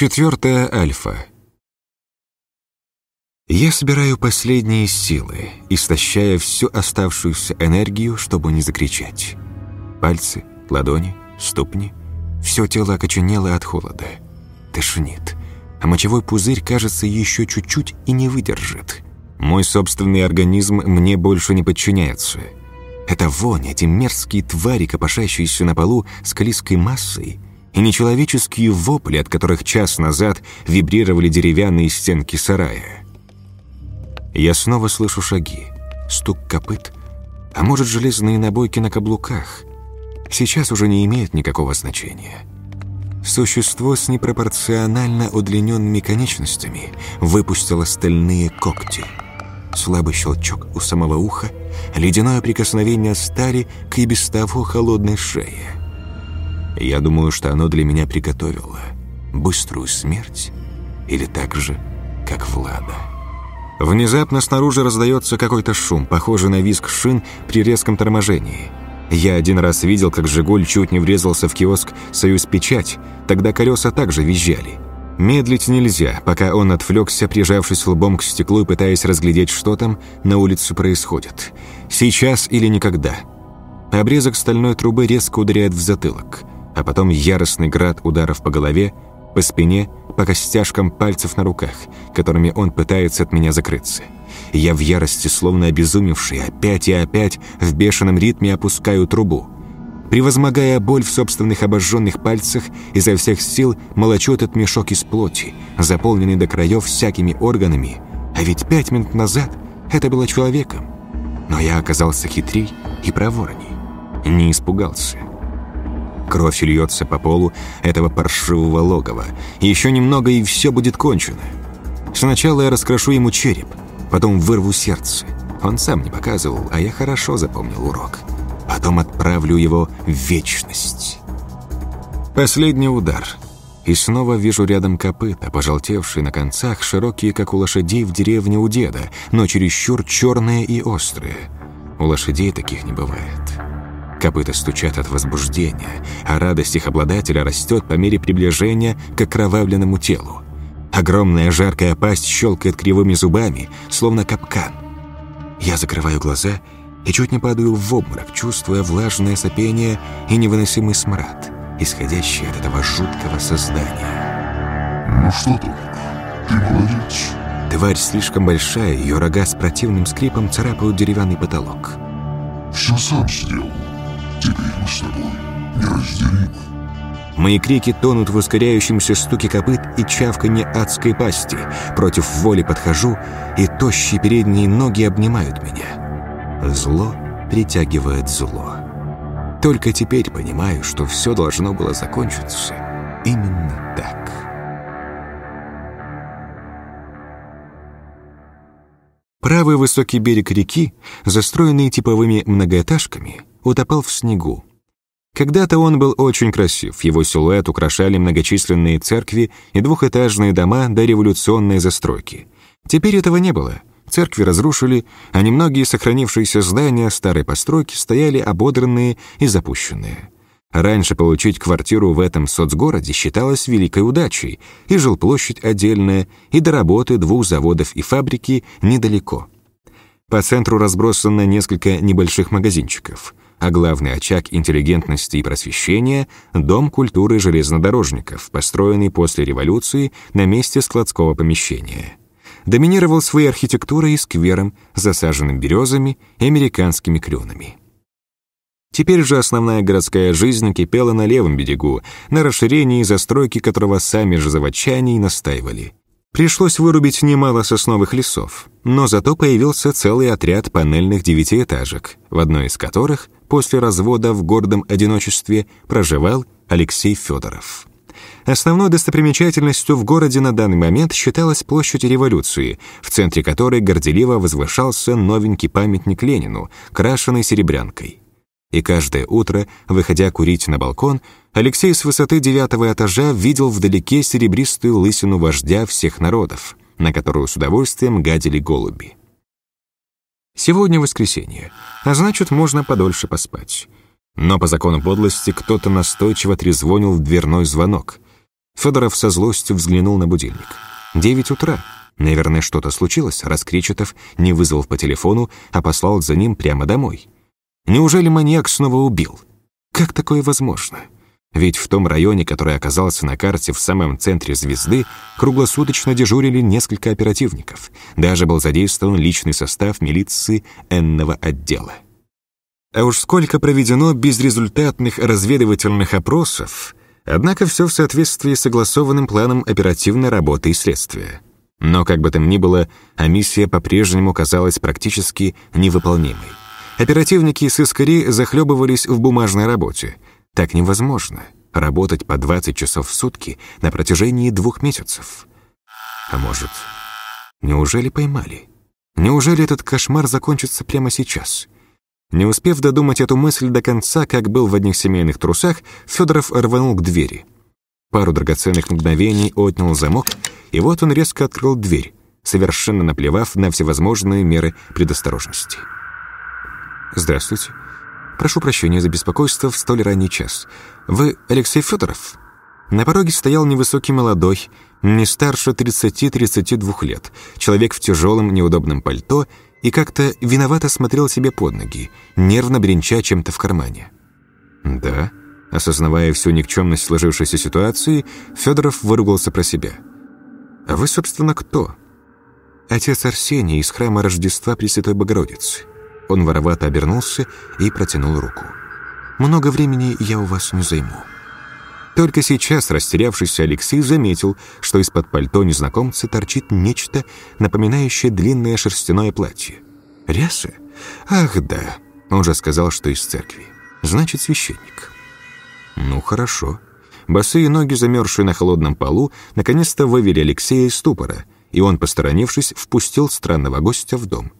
Четвертая альфа. Я собираю последние силы, истощая всю оставшуюся энергию, чтобы не закричать. Пальцы, ладони, ступни — все тело окоченело от холода. Тошнит. А мочевой пузырь, кажется, еще чуть-чуть и не выдержит. Мой собственный организм мне больше не подчиняется. Это вонь, эти мерзкие твари, копошащиеся на полу с клизкой массой — и нечеловеческие вопли, от которых час назад вибрировали деревянные стенки сарая. Я снова слышу шаги, стук копыт, а может, железные набойки на каблуках. Сейчас уже не имеет никакого значения. Существо с непропорционально удлиненными конечностями выпустило стальные когти. Слабый щелчок у самого уха, ледяное прикосновение стали к и без того холодной шее. Я думаю, что оно для меня приготовило быструю смерть или так же, как Влада. Внезапно снаружи раздается какой-то шум, похожий на визг шин при резком торможении. Я один раз видел, как «Жигуль» чуть не врезался в киоск «Союз Печать», тогда колеса также визжали. Медлить нельзя, пока он отвлекся, прижавшись лбом к стеклу и пытаясь разглядеть, что там на улице происходит. Сейчас или никогда. Обрезок стальной трубы резко ударяет в затылок – а потом яростный град ударов по голове, по спине, по костяшкам пальцев на руках, которыми он пытается от меня закрыться. Я в ярости, словно обезумевший, опять и опять в бешеном ритме опускаю трубу. Превозмогая боль в собственных обожженных пальцах, изо всех сил молочу этот мешок из плоти, заполненный до краев всякими органами, а ведь пять минут назад это было человеком. Но я оказался хитрей и проворней. Не испугался. Кровь льется по полу этого паршивого логова. Еще немного, и все будет кончено. Сначала я раскрошу ему череп, потом вырву сердце. Он сам не показывал, а я хорошо запомнил урок. Потом отправлю его в вечность. Последний удар. И снова вижу рядом копыта, пожелтевшие на концах, широкие, как у лошадей в деревне у деда, но чересчур черные и острые. У лошадей таких не бывает. Копыта стучат от возбуждения, а радость их обладателя растет по мере приближения к окровавленному телу. Огромная жаркая пасть щелкает кривыми зубами, словно капкан. Я закрываю глаза и чуть не падаю в обморок, чувствуя влажное сопение и невыносимый смрад, исходящий от этого жуткого создания. «Ну что, Толик, ты молодец!» Тварь слишком большая, ее рога с противным скрипом царапают деревянный потолок. «Все сам сделал. Теперь мы с тобой неразделимы. Мои крики тонут в ускоряющемся стуке копыт и чавканье адской пасти. Против воли подхожу, и тощие передние ноги обнимают меня. Зло притягивает зло. Только теперь понимаю, что все должно было закончиться именно так. Правый высокий берег реки, застроенный типовыми многоэтажками, утопал в снегу. Когда-то он был очень красив, его силуэт украшали многочисленные церкви и двухэтажные дома до революционной застройки. Теперь этого не было. Церкви разрушили, а немногие сохранившиеся здания старой постройки стояли ободранные и запущенные. Раньше получить квартиру в этом соцгороде считалось великой удачей, и жилплощадь отдельная, и до работы двух заводов и фабрики недалеко. По центру разбросано несколько небольших магазинчиков — а главный очаг интеллигентности и просвещения — Дом культуры железнодорожников, построенный после революции на месте складского помещения. Доминировал своей архитектурой и сквером, засаженным березами и американскими кленами. Теперь же основная городская жизнь кипела на левом берегу, на расширении застройки которого сами же заводчане и настаивали. Пришлось вырубить немало сосновых лесов, но зато появился целый отряд панельных девятиэтажек, в одной из которых после развода в гордом одиночестве проживал Алексей Федоров. Основной достопримечательностью в городе на данный момент считалась площадь революции, в центре которой горделиво возвышался новенький памятник Ленину, крашеный серебрянкой. И каждое утро, выходя курить на балкон, Алексей с высоты девятого этажа видел вдалеке серебристую лысину вождя всех народов, на которую с удовольствием гадили голуби. Сегодня воскресенье, а значит, можно подольше поспать. Но по закону подлости кто-то настойчиво трезвонил в дверной звонок. Федоров со злостью взглянул на будильник. Девять утра. Наверное, что-то случилось, раз Кречетов не вызвал по телефону, а послал за ним прямо домой. Неужели маньяк снова убил? Как такое возможно? Ведь в том районе, который оказался на карте в самом центре звезды, круглосуточно дежурили несколько оперативников. Даже был задействован личный состав милиции энного отдела. А уж сколько проведено безрезультатных разведывательных опросов, однако все в соответствии с согласованным планом оперативной работы и следствия. Но как бы там ни было, а миссия по-прежнему казалась практически невыполнимой. Оперативники сыскари захлебывались в бумажной работе. Так невозможно. Работать по 20 часов в сутки на протяжении двух месяцев. А может, неужели поймали? Неужели этот кошмар закончится прямо сейчас? Не успев додумать эту мысль до конца, как был в одних семейных трусах, Федоров рванул к двери. Пару драгоценных мгновений отнял замок, и вот он резко открыл дверь, совершенно наплевав на всевозможные меры предосторожности. «Здравствуйте. Прошу прощения за беспокойство в столь ранний час. Вы Алексей Федоров?» На пороге стоял невысокий молодой, не старше 30-32 лет, человек в тяжелом неудобном пальто и как-то виновато смотрел себе под ноги, нервно бренча чем-то в кармане. «Да», осознавая всю никчемность сложившейся ситуации, Федоров выругался про себя. «А вы, собственно, кто?» «Отец Арсений из храма Рождества Пресвятой Богородицы». Он воровато обернулся и протянул руку. «Много времени я у вас не займу». Только сейчас растерявшийся Алексей заметил, что из-под пальто незнакомца торчит нечто, напоминающее длинное шерстяное платье. «Ряса? Ах, да!» Он же сказал, что из церкви. «Значит, священник». «Ну, хорошо». Босые ноги, замерзшие на холодном полу, наконец-то вывели Алексея из ступора, и он, посторонившись, впустил странного гостя в дом.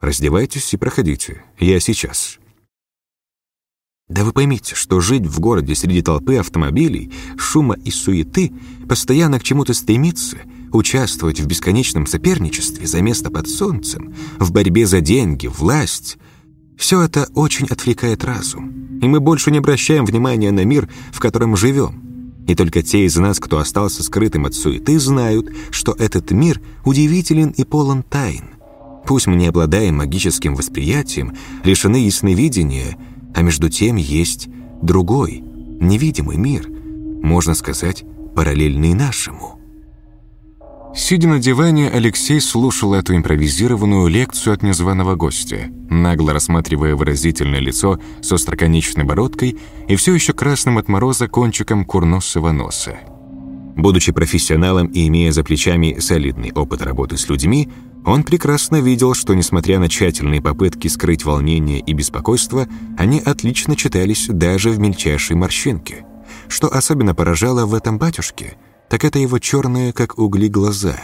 «Раздевайтесь и проходите. Я сейчас». Да вы поймите, что жить в городе среди толпы автомобилей, шума и суеты, постоянно к чему-то стремиться, участвовать в бесконечном соперничестве за место под солнцем, в борьбе за деньги, власть — все это очень отвлекает разум, и мы больше не обращаем внимания на мир, в котором живем. И только те из нас, кто остался скрытым от суеты, знают, что этот мир удивителен и полон тайн. Пусть мы не обладаем магическим восприятием, лишены ясновидения — а между тем есть другой, невидимый мир, можно сказать, параллельный нашему. Сидя на диване, Алексей слушал эту импровизированную лекцию от незваного гостя, нагло рассматривая выразительное лицо с остроконечной бородкой и все еще красным от мороза кончиком курносого носа. Будучи профессионалом и имея за плечами солидный опыт работы с людьми, он прекрасно видел, что, несмотря на тщательные попытки скрыть волнение и беспокойство, они отлично читались даже в мельчайшей морщинке. Что особенно поражало в этом батюшке, так это его черные, как угли, глаза.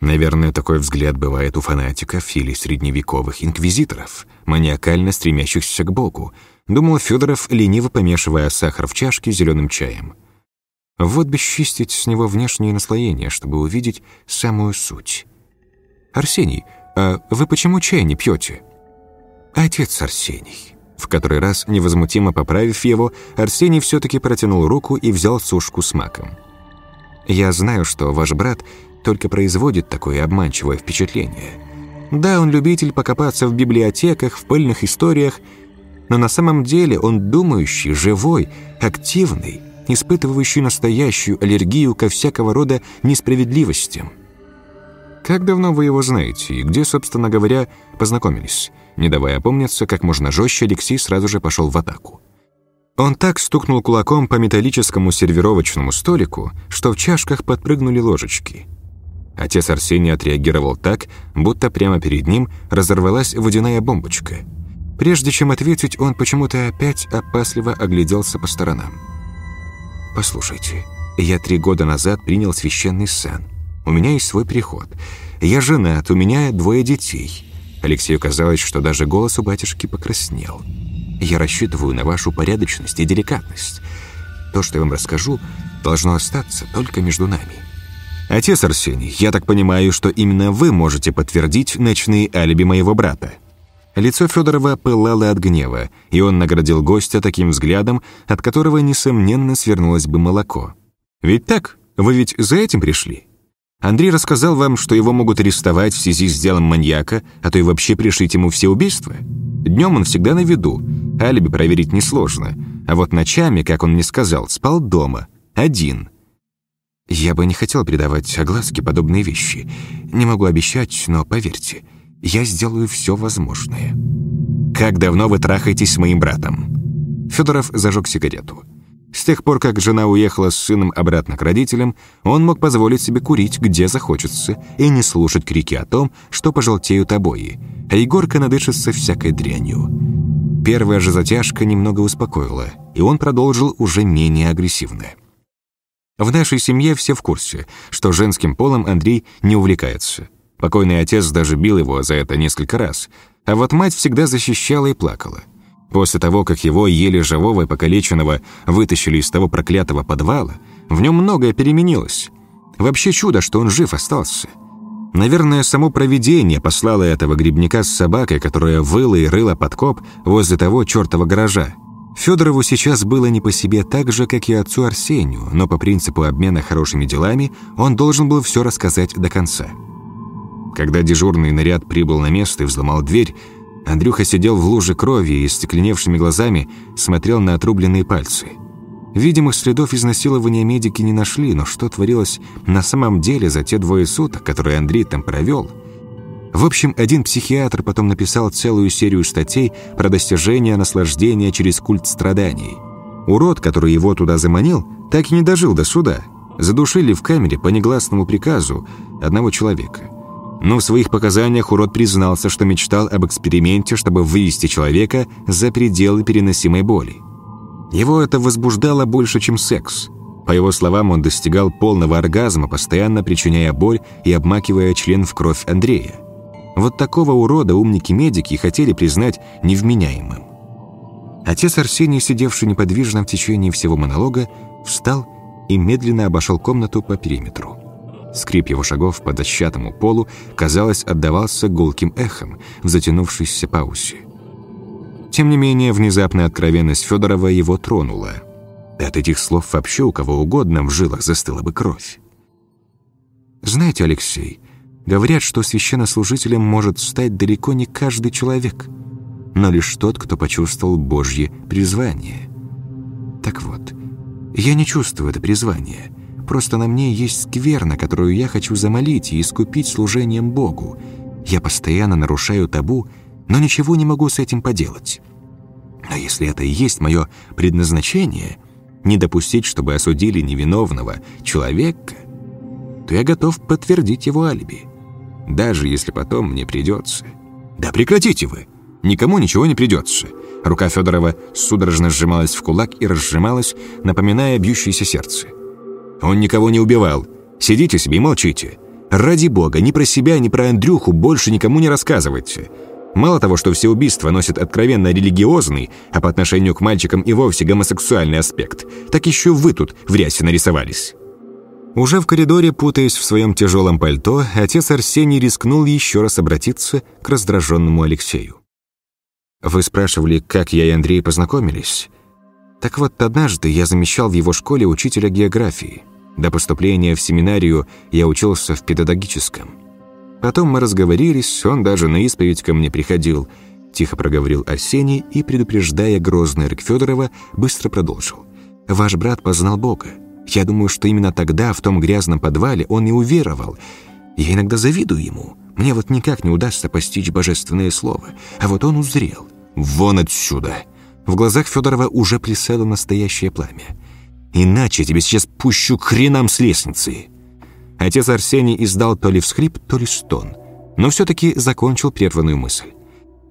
Наверное, такой взгляд бывает у фанатиков или средневековых инквизиторов, маниакально стремящихся к Богу, думал Федоров, лениво помешивая сахар в чашке зеленым чаем. Вот бы счистить с него внешнее наслоение, чтобы увидеть самую суть. «Арсений, а вы почему чай не пьете?» «Отец Арсений». В который раз, невозмутимо поправив его, Арсений все-таки протянул руку и взял сушку с маком. «Я знаю, что ваш брат только производит такое обманчивое впечатление. Да, он любитель покопаться в библиотеках, в пыльных историях, но на самом деле он думающий, живой, активный, испытывающий настоящую аллергию ко всякого рода несправедливостям. Как давно вы его знаете и где, собственно говоря, познакомились? Не давая опомниться, как можно жестче, Алексей сразу же пошел в атаку. Он так стукнул кулаком по металлическому сервировочному столику, что в чашках подпрыгнули ложечки. Отец Арсений отреагировал так, будто прямо перед ним разорвалась водяная бомбочка. Прежде чем ответить, он почему-то опять опасливо огляделся по сторонам. «Послушайте, я три года назад принял священный сан. У меня есть свой приход. Я женат, у меня двое детей». Алексею казалось, что даже голос у батюшки покраснел. «Я рассчитываю на вашу порядочность и деликатность. То, что я вам расскажу, должно остаться только между нами». «Отец Арсений, я так понимаю, что именно вы можете подтвердить ночные алиби моего брата». Лицо Федорова пылало от гнева, и он наградил гостя таким взглядом, от которого, несомненно, свернулось бы молоко. Ведь так? Вы ведь за этим пришли? Андрей рассказал вам, что его могут арестовать в связи с делом маньяка, а то и вообще пришить ему все убийства? Днем он всегда на виду, алиби проверить несложно, а вот ночами, как он мне сказал, спал дома, один. Я бы не хотел передавать огласке подобные вещи. Не могу обещать, но поверьте, я сделаю все возможное. Как давно вы трахаетесь с моим братом? Федоров зажег сигарету. С тех пор, как жена уехала с сыном обратно к родителям, он мог позволить себе курить, где захочется, и не слушать крики о том, что пожелтеют обои, а Егорка надышится всякой дрянью. Первая же затяжка немного успокоила, и он продолжил уже менее агрессивно. В нашей семье все в курсе, что женским полом Андрей не увлекается. Покойный отец даже бил его за это несколько раз, а вот мать всегда защищала и плакала. После того, как его, еле живого и покалеченного, вытащили из того проклятого подвала, в нем многое переменилось. Вообще чудо, что он жив остался. Наверное, само провидение послало этого грибника с собакой, которая выла и рыла подкоп возле того чертова гаража. Федорову сейчас было не по себе так же, как и отцу Арсению, но по принципу обмена хорошими делами он должен был все рассказать до конца. Когда дежурный наряд прибыл на место и взломал дверь, Андрюха сидел в луже крови и стекленевшими глазами смотрел на отрубленные пальцы. Видимых следов изнасилования медики не нашли, но что творилось на самом деле за те двое суток, которые Андрей там провел? В общем, один психиатр потом написал целую серию статей про достижение наслаждения через культ страданий. Урод, который его туда заманил, так и не дожил до суда. Задушили в камере по негласному приказу одного человека – но в своих показаниях урод признался, что мечтал об эксперименте, чтобы вывести человека за пределы переносимой боли. Его это возбуждало больше, чем секс. По его словам, он достигал полного оргазма, постоянно причиняя боль и обмакивая член в кровь Андрея. Вот такого урода умники-медики хотели признать невменяемым. Отец Арсений, сидевший неподвижно в течение всего монолога, встал и медленно обошел комнату по периметру. Скрип его шагов по дощатому полу, казалось, отдавался гулким эхом в затянувшейся паузе. Тем не менее, внезапная откровенность Федорова его тронула. От этих слов вообще у кого угодно в жилах застыла бы кровь. «Знаете, Алексей, говорят, что священнослужителем может стать далеко не каждый человек, но лишь тот, кто почувствовал Божье призвание. Так вот, я не чувствую это призвание» Просто на мне есть скверна, которую я хочу замолить и искупить служением Богу. Я постоянно нарушаю табу, но ничего не могу с этим поделать. Но если это и есть мое предназначение, не допустить, чтобы осудили невиновного человека, то я готов подтвердить его алиби. Даже если потом мне придется. Да прекратите вы! Никому ничего не придется. Рука Федорова судорожно сжималась в кулак и разжималась, напоминая бьющееся сердце. Он никого не убивал. Сидите себе и молчите. Ради бога, ни про себя, ни про Андрюху больше никому не рассказывайте. Мало того, что все убийства носят откровенно религиозный, а по отношению к мальчикам и вовсе гомосексуальный аспект, так еще вы тут в рясе нарисовались». Уже в коридоре, путаясь в своем тяжелом пальто, отец Арсений рискнул еще раз обратиться к раздраженному Алексею. «Вы спрашивали, как я и Андрей познакомились?» Так вот, однажды я замещал в его школе учителя географии. До поступления в семинарию я учился в педагогическом. Потом мы разговорились, он даже на исповедь ко мне приходил. Тихо проговорил Арсений и, предупреждая грозный рык Федорова, быстро продолжил. «Ваш брат познал Бога. Я думаю, что именно тогда, в том грязном подвале, он и уверовал. Я иногда завидую ему. Мне вот никак не удастся постичь божественное слово. А вот он узрел. «Вон отсюда!» В глазах Федорова уже плясало настоящее пламя. Иначе тебе сейчас пущу к хренам с лестницы». Отец Арсений издал то ли всхрип, то ли стон, но все-таки закончил прерванную мысль.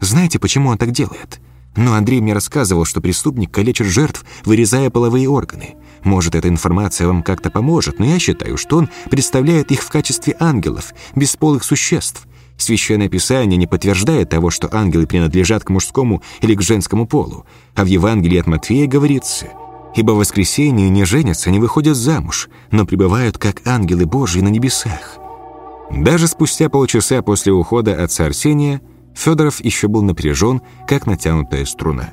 «Знаете, почему он так делает?» Но Андрей мне рассказывал, что преступник калечит жертв, вырезая половые органы. Может, эта информация вам как-то поможет, но я считаю, что он представляет их в качестве ангелов, бесполых существ. Священное Писание не подтверждает того, что ангелы принадлежат к мужскому или к женскому полу, а в Евангелии от Матфея говорится – ибо в воскресенье не женятся, не выходят замуж, но пребывают как ангелы Божьи на небесах. Даже спустя полчаса после ухода отца Арсения Федоров еще был напряжен, как натянутая струна.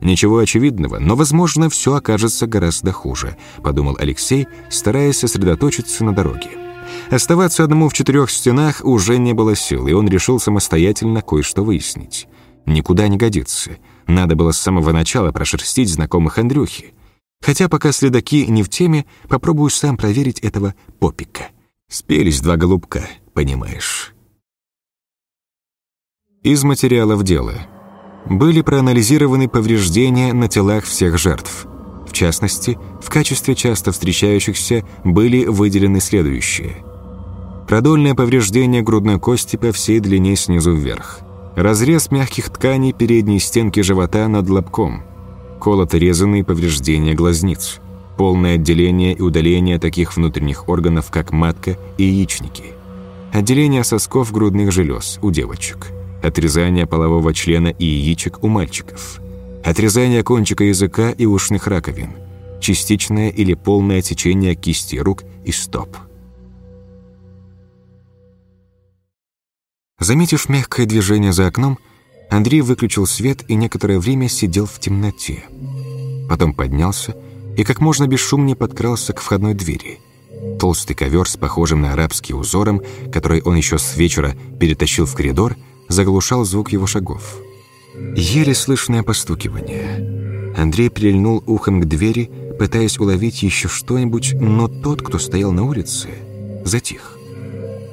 Ничего очевидного, но, возможно, все окажется гораздо хуже, подумал Алексей, стараясь сосредоточиться на дороге. Оставаться одному в четырех стенах уже не было сил, и он решил самостоятельно кое-что выяснить. Никуда не годится. Надо было с самого начала прошерстить знакомых Андрюхи. Хотя пока следаки не в теме, попробую сам проверить этого попика. Спелись два голубка, понимаешь. Из материалов дела были проанализированы повреждения на телах всех жертв. В частности, в качестве часто встречающихся были выделены следующие. Продольное повреждение грудной кости по всей длине снизу вверх. Разрез мягких тканей передней стенки живота над лобком. Колото-резанные повреждения глазниц. Полное отделение и удаление таких внутренних органов, как матка и яичники. Отделение сосков грудных желез у девочек отрезание полового члена и яичек у мальчиков, отрезание кончика языка и ушных раковин, частичное или полное течение кисти рук и стоп. Заметив мягкое движение за окном, Андрей выключил свет и некоторое время сидел в темноте. Потом поднялся и как можно бесшумнее подкрался к входной двери. Толстый ковер с похожим на арабский узором, который он еще с вечера перетащил в коридор, заглушал звук его шагов. Еле слышное постукивание. Андрей прильнул ухом к двери, пытаясь уловить еще что-нибудь, но тот, кто стоял на улице, затих.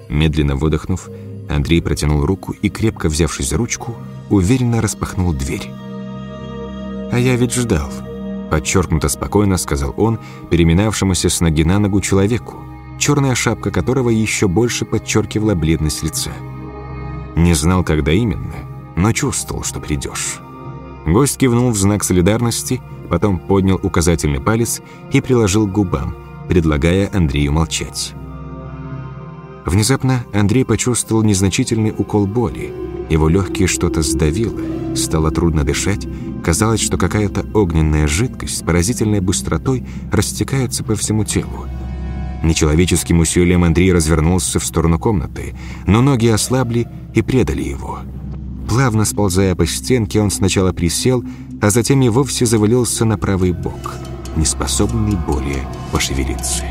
Медленно выдохнув, Андрей протянул руку и, крепко взявшись за ручку, уверенно распахнул дверь. «А я ведь ждал», — подчеркнуто спокойно сказал он, переминавшемуся с ноги на ногу человеку, черная шапка которого еще больше подчеркивала бледность лица. Не знал, когда именно, но чувствовал, что придешь. Гость кивнул в знак солидарности, потом поднял указательный палец и приложил к губам, предлагая Андрею молчать. Внезапно Андрей почувствовал незначительный укол боли. Его легкие что-то сдавило, стало трудно дышать, казалось, что какая-то огненная жидкость с поразительной быстротой растекается по всему телу. Нечеловеческим усилием Андрей развернулся в сторону комнаты, но ноги ослабли и предали его. Плавно сползая по стенке, он сначала присел, а затем и вовсе завалился на правый бок, неспособный более пошевелиться.